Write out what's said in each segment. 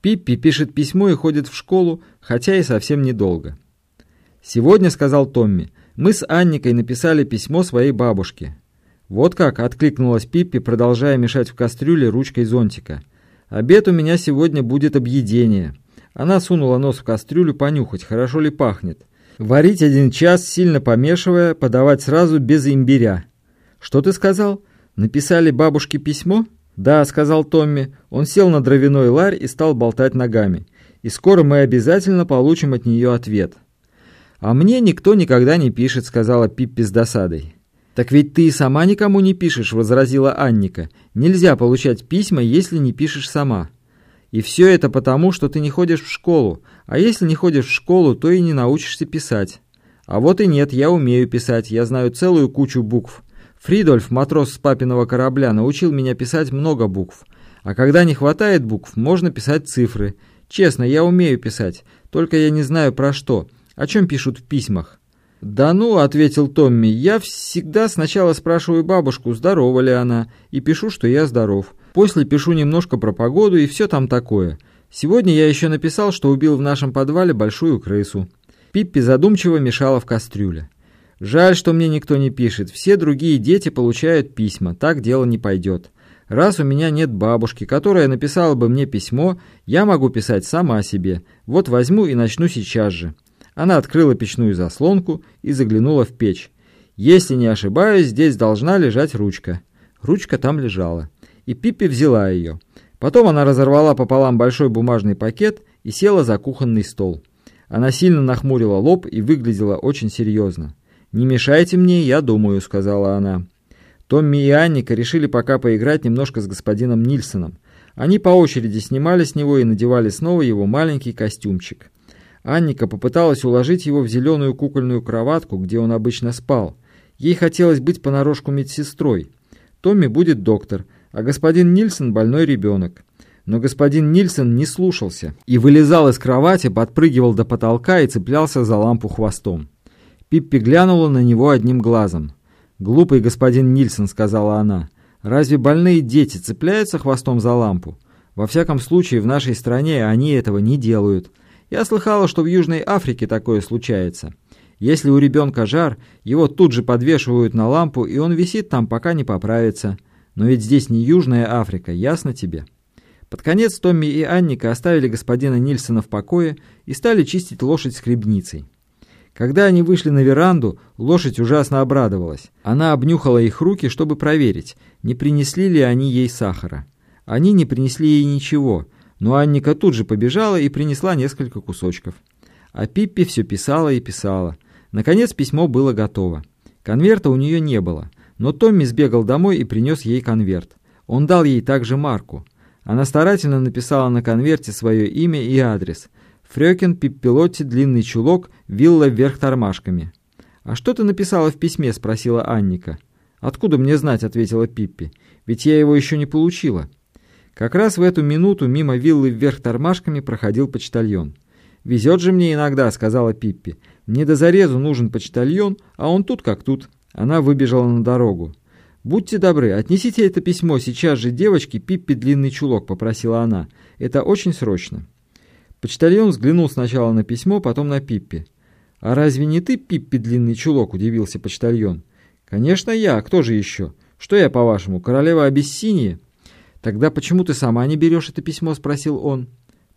Пиппи пишет письмо и ходит в школу, хотя и совсем недолго. «Сегодня, — сказал Томми, — мы с Анникой написали письмо своей бабушке». «Вот как!» — откликнулась Пиппи, продолжая мешать в кастрюле ручкой зонтика. «Обед у меня сегодня будет объедение». Она сунула нос в кастрюлю понюхать, хорошо ли пахнет. Варить один час, сильно помешивая, подавать сразу без имбиря. «Что ты сказал? Написали бабушке письмо?» «Да», — сказал Томми. Он сел на дровяной ларь и стал болтать ногами. «И скоро мы обязательно получим от нее ответ». «А мне никто никогда не пишет», — сказала Пиппи с досадой. «Так ведь ты и сама никому не пишешь», — возразила Анника. «Нельзя получать письма, если не пишешь сама». «И все это потому, что ты не ходишь в школу. А если не ходишь в школу, то и не научишься писать». «А вот и нет, я умею писать, я знаю целую кучу букв. Фридольф, матрос с папиного корабля, научил меня писать много букв. А когда не хватает букв, можно писать цифры. Честно, я умею писать, только я не знаю про что. О чем пишут в письмах?» «Да ну», — ответил Томми, — «я всегда сначала спрашиваю бабушку, здорова ли она, и пишу, что я здоров. После пишу немножко про погоду и все там такое. Сегодня я еще написал, что убил в нашем подвале большую крысу». Пиппи задумчиво мешала в кастрюле. Жаль, что мне никто не пишет. Все другие дети получают письма. Так дело не пойдет. Раз у меня нет бабушки, которая написала бы мне письмо, я могу писать сама себе. Вот возьму и начну сейчас же». Она открыла печную заслонку и заглянула в печь. Если не ошибаюсь, здесь должна лежать ручка. Ручка там лежала. И Пиппи взяла ее. Потом она разорвала пополам большой бумажный пакет и села за кухонный стол. Она сильно нахмурила лоб и выглядела очень серьезно. «Не мешайте мне, я думаю», — сказала она. Томми и Анника решили пока поиграть немножко с господином Нильсоном. Они по очереди снимали с него и надевали снова его маленький костюмчик. Анника попыталась уложить его в зеленую кукольную кроватку, где он обычно спал. Ей хотелось быть понарошку медсестрой. Томми будет доктор, а господин Нильсон больной ребенок. Но господин Нильсон не слушался и вылезал из кровати, подпрыгивал до потолка и цеплялся за лампу хвостом. Пиппи глянула на него одним глазом. «Глупый господин Нильсон», — сказала она. «Разве больные дети цепляются хвостом за лампу? Во всяком случае, в нашей стране они этого не делают. Я слыхала, что в Южной Африке такое случается. Если у ребенка жар, его тут же подвешивают на лампу, и он висит там, пока не поправится. Но ведь здесь не Южная Африка, ясно тебе?» Под конец Томми и Анника оставили господина Нильсона в покое и стали чистить лошадь скребницей. Когда они вышли на веранду, лошадь ужасно обрадовалась. Она обнюхала их руки, чтобы проверить, не принесли ли они ей сахара. Они не принесли ей ничего, но Анника тут же побежала и принесла несколько кусочков. А Пиппи все писала и писала. Наконец письмо было готово. Конверта у нее не было, но Томми сбегал домой и принес ей конверт. Он дал ей также марку. Она старательно написала на конверте свое имя и адрес – Фрёкин, Пиппелотти, длинный чулок, вилла вверх тормашками. «А что ты написала в письме?» — спросила Анника. «Откуда мне знать?» — ответила Пиппи. «Ведь я его еще не получила». Как раз в эту минуту мимо виллы вверх тормашками проходил почтальон. «Везет же мне иногда», — сказала Пиппи. «Мне до зарезу нужен почтальон, а он тут как тут». Она выбежала на дорогу. «Будьте добры, отнесите это письмо сейчас же девочке Пиппи длинный чулок», — попросила она. «Это очень срочно». Почтальон взглянул сначала на письмо, потом на Пиппи. «А разве не ты, Пиппи, длинный чулок?» – удивился почтальон. «Конечно я, а кто же еще? Что я, по-вашему, королева Абиссинии?» «Тогда почему ты сама не берешь это письмо?» – спросил он.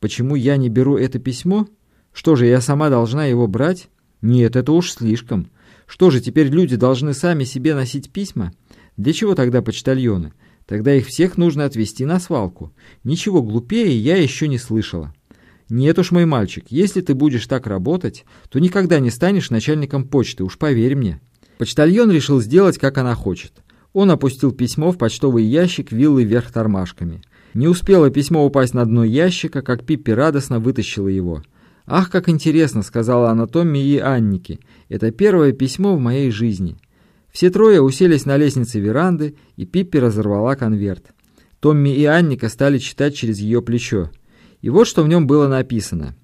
«Почему я не беру это письмо? Что же, я сама должна его брать? Нет, это уж слишком. Что же, теперь люди должны сами себе носить письма? Для чего тогда почтальоны? Тогда их всех нужно отвезти на свалку. Ничего глупее я еще не слышала». «Нет уж, мой мальчик, если ты будешь так работать, то никогда не станешь начальником почты, уж поверь мне». Почтальон решил сделать, как она хочет. Он опустил письмо в почтовый ящик виллы вверх тормашками. Не успело письмо упасть на дно ящика, как Пиппи радостно вытащила его. «Ах, как интересно!» — сказала она Томми и Аннике. «Это первое письмо в моей жизни». Все трое уселись на лестнице веранды, и Пиппи разорвала конверт. Томми и Анника стали читать через ее плечо. И вот что в нем было написано.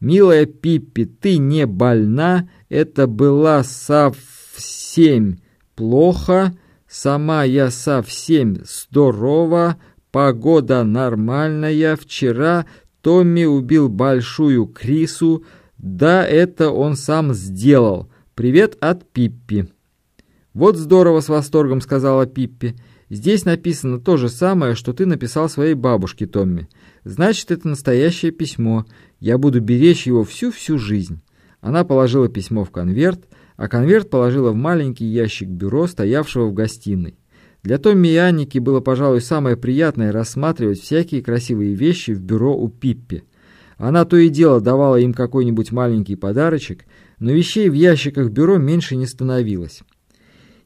«Милая Пиппи, ты не больна, это была совсем плохо, сама я совсем здорова, погода нормальная, вчера Томми убил большую крису. Да, это он сам сделал. Привет от Пиппи. Вот здорово, с восторгом сказала Пиппи. Здесь написано то же самое, что ты написал своей бабушке, Томми. Значит, это настоящее письмо. Я буду беречь его всю-всю жизнь. Она положила письмо в конверт, а конверт положила в маленький ящик бюро, стоявшего в гостиной. Для Томми и Анники было, пожалуй, самое приятное рассматривать всякие красивые вещи в бюро у Пиппи. Она то и дело давала им какой-нибудь маленький подарочек, но вещей в ящиках бюро меньше не становилось.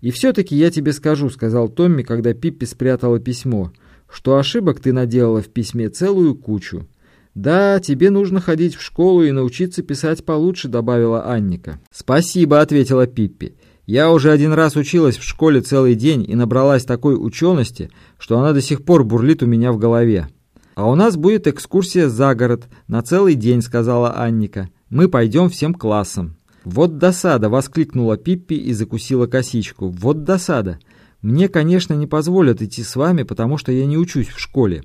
«И все-таки я тебе скажу», — сказал Томми, когда Пиппи спрятала письмо, «что ошибок ты наделала в письме целую кучу». «Да, тебе нужно ходить в школу и научиться писать получше», — добавила Анника. «Спасибо», — ответила Пиппи. Я уже один раз училась в школе целый день и набралась такой учености, что она до сих пор бурлит у меня в голове. «А у нас будет экскурсия за город на целый день», — сказала Анника. «Мы пойдем всем классом». «Вот досада!» — воскликнула Пиппи и закусила косичку. «Вот досада! Мне, конечно, не позволят идти с вами, потому что я не учусь в школе.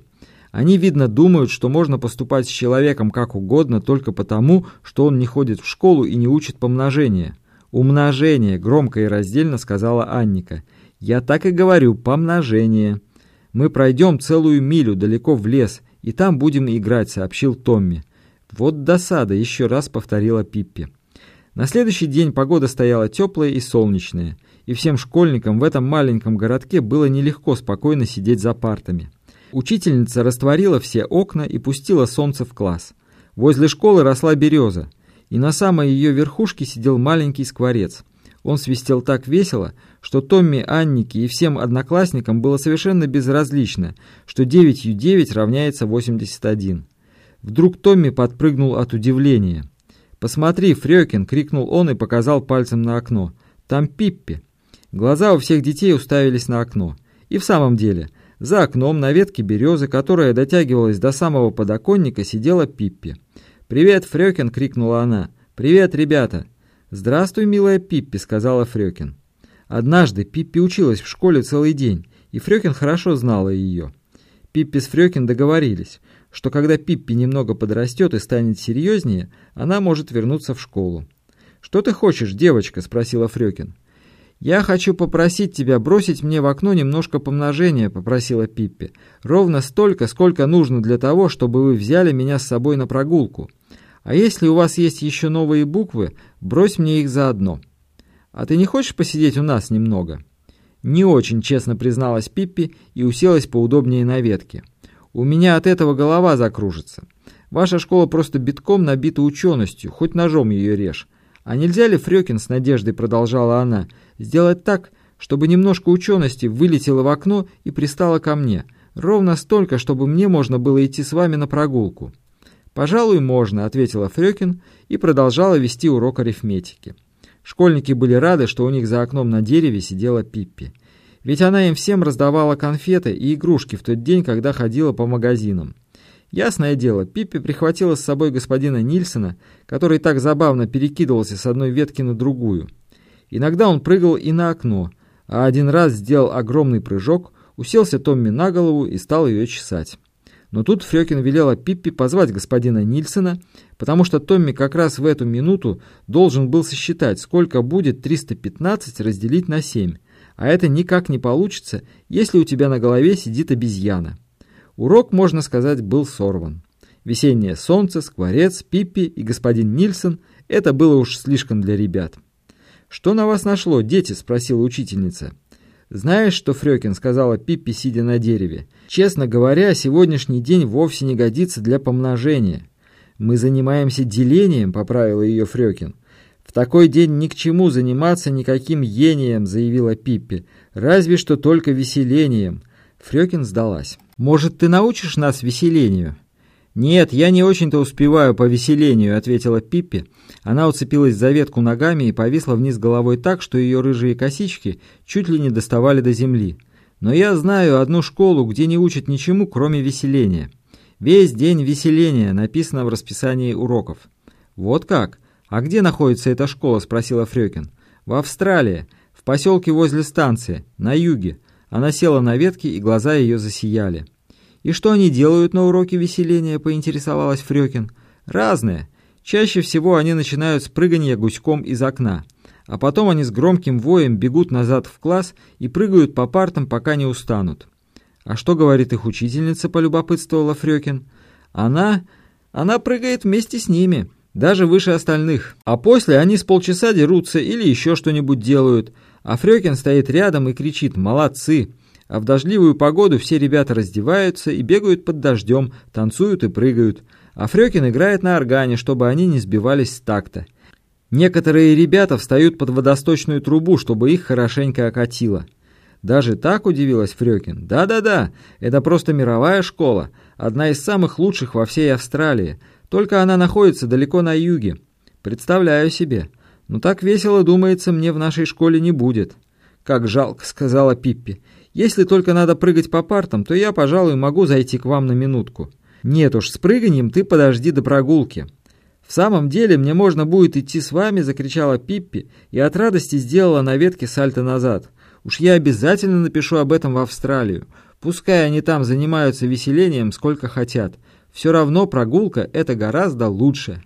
Они, видно, думают, что можно поступать с человеком как угодно только потому, что он не ходит в школу и не учит помножения». «Умножение», — громко и раздельно сказала Анника. «Я так и говорю, помножение. Мы пройдем целую милю далеко в лес, и там будем играть», — сообщил Томми. «Вот досада», — еще раз повторила Пиппи. На следующий день погода стояла теплая и солнечная, и всем школьникам в этом маленьком городке было нелегко спокойно сидеть за партами. Учительница растворила все окна и пустила солнце в класс. Возле школы росла береза и на самой ее верхушке сидел маленький скворец. Он свистел так весело, что Томми, Аннике и всем одноклассникам было совершенно безразлично, что 9 9 равняется 81. Вдруг Томми подпрыгнул от удивления. «Посмотри, Фрёкин!» — крикнул он и показал пальцем на окно. «Там Пиппи!» Глаза у всех детей уставились на окно. И в самом деле, за окном на ветке березы, которая дотягивалась до самого подоконника, сидела Пиппи. «Привет, Фрёкин!» — крикнула она. «Привет, ребята!» «Здравствуй, милая Пиппи!» — сказала Фрёкин. Однажды Пиппи училась в школе целый день, и Фрёкин хорошо знала ее. Пиппи с Фрёкин договорились, что когда Пиппи немного подрастет и станет серьезнее, она может вернуться в школу. «Что ты хочешь, девочка?» — спросила Фрёкин. «Я хочу попросить тебя бросить мне в окно немножко помножения», — попросила Пиппи. «Ровно столько, сколько нужно для того, чтобы вы взяли меня с собой на прогулку. А если у вас есть еще новые буквы, брось мне их заодно. А ты не хочешь посидеть у нас немного?» Не очень честно призналась Пиппи и уселась поудобнее на ветке. «У меня от этого голова закружится. Ваша школа просто битком набита ученостью, хоть ножом ее режь. А нельзя ли, Фрёкин, с надеждой продолжала она, сделать так, чтобы немножко учености вылетело в окно и пристало ко мне, ровно столько, чтобы мне можно было идти с вами на прогулку?» «Пожалуй, можно», — ответила Фрёкин и продолжала вести урок арифметики. Школьники были рады, что у них за окном на дереве сидела Пиппи. Ведь она им всем раздавала конфеты и игрушки в тот день, когда ходила по магазинам. Ясное дело, Пиппи прихватила с собой господина Нильсона, который так забавно перекидывался с одной ветки на другую. Иногда он прыгал и на окно, а один раз сделал огромный прыжок, уселся Томми на голову и стал ее чесать. Но тут Фрёкин велела Пиппи позвать господина Нильсона, потому что Томми как раз в эту минуту должен был сосчитать, сколько будет 315 разделить на 7. А это никак не получится, если у тебя на голове сидит обезьяна. Урок, можно сказать, был сорван. Весеннее солнце, скворец, Пиппи и господин Нильсон – это было уж слишком для ребят. «Что на вас нашло, дети?» – спросила учительница. «Знаешь, что Фрёкин сказала Пиппи, сидя на дереве? Честно говоря, сегодняшний день вовсе не годится для помножения. Мы занимаемся делением», — поправила ее Фрёкин. «В такой день ни к чему заниматься никаким ением», — заявила Пиппи. «Разве что только веселением». Фрёкин сдалась. «Может, ты научишь нас веселению?» «Нет, я не очень-то успеваю по веселению», — ответила Пиппи. Она уцепилась за ветку ногами и повисла вниз головой так, что ее рыжие косички чуть ли не доставали до земли. «Но я знаю одну школу, где не учат ничему, кроме веселения. Весь день веселения написано в расписании уроков». «Вот как? А где находится эта школа?» — спросила Фрёкин. «В Австралии, в поселке возле станции, на юге». Она села на ветке, и глаза ее засияли. «И что они делают на уроке веселения?» — поинтересовалась Фрёкин. «Разное. Чаще всего они начинают с прыгания гуськом из окна, а потом они с громким воем бегут назад в класс и прыгают по партам, пока не устанут». «А что говорит их учительница?» — полюбопытствовала Фрёкин. «Она... она прыгает вместе с ними, даже выше остальных. А после они с полчаса дерутся или еще что-нибудь делают, а Фрёкин стоит рядом и кричит «Молодцы!» А в дождливую погоду все ребята раздеваются и бегают под дождем, танцуют и прыгают. А Фрёкин играет на органе, чтобы они не сбивались с такта. Некоторые ребята встают под водосточную трубу, чтобы их хорошенько окатило. Даже так удивилась Фрёкин. Да-да-да, это просто мировая школа, одна из самых лучших во всей Австралии. Только она находится далеко на юге. Представляю себе. Но так весело, думается, мне в нашей школе не будет. Как жалко, сказала Пиппи. Если только надо прыгать по партам, то я, пожалуй, могу зайти к вам на минутку. Нет уж, с прыганием ты подожди до прогулки. В самом деле мне можно будет идти с вами, закричала Пиппи и от радости сделала на ветке сальто назад. Уж я обязательно напишу об этом в Австралию. Пускай они там занимаются веселением сколько хотят. Все равно прогулка — это гораздо лучше.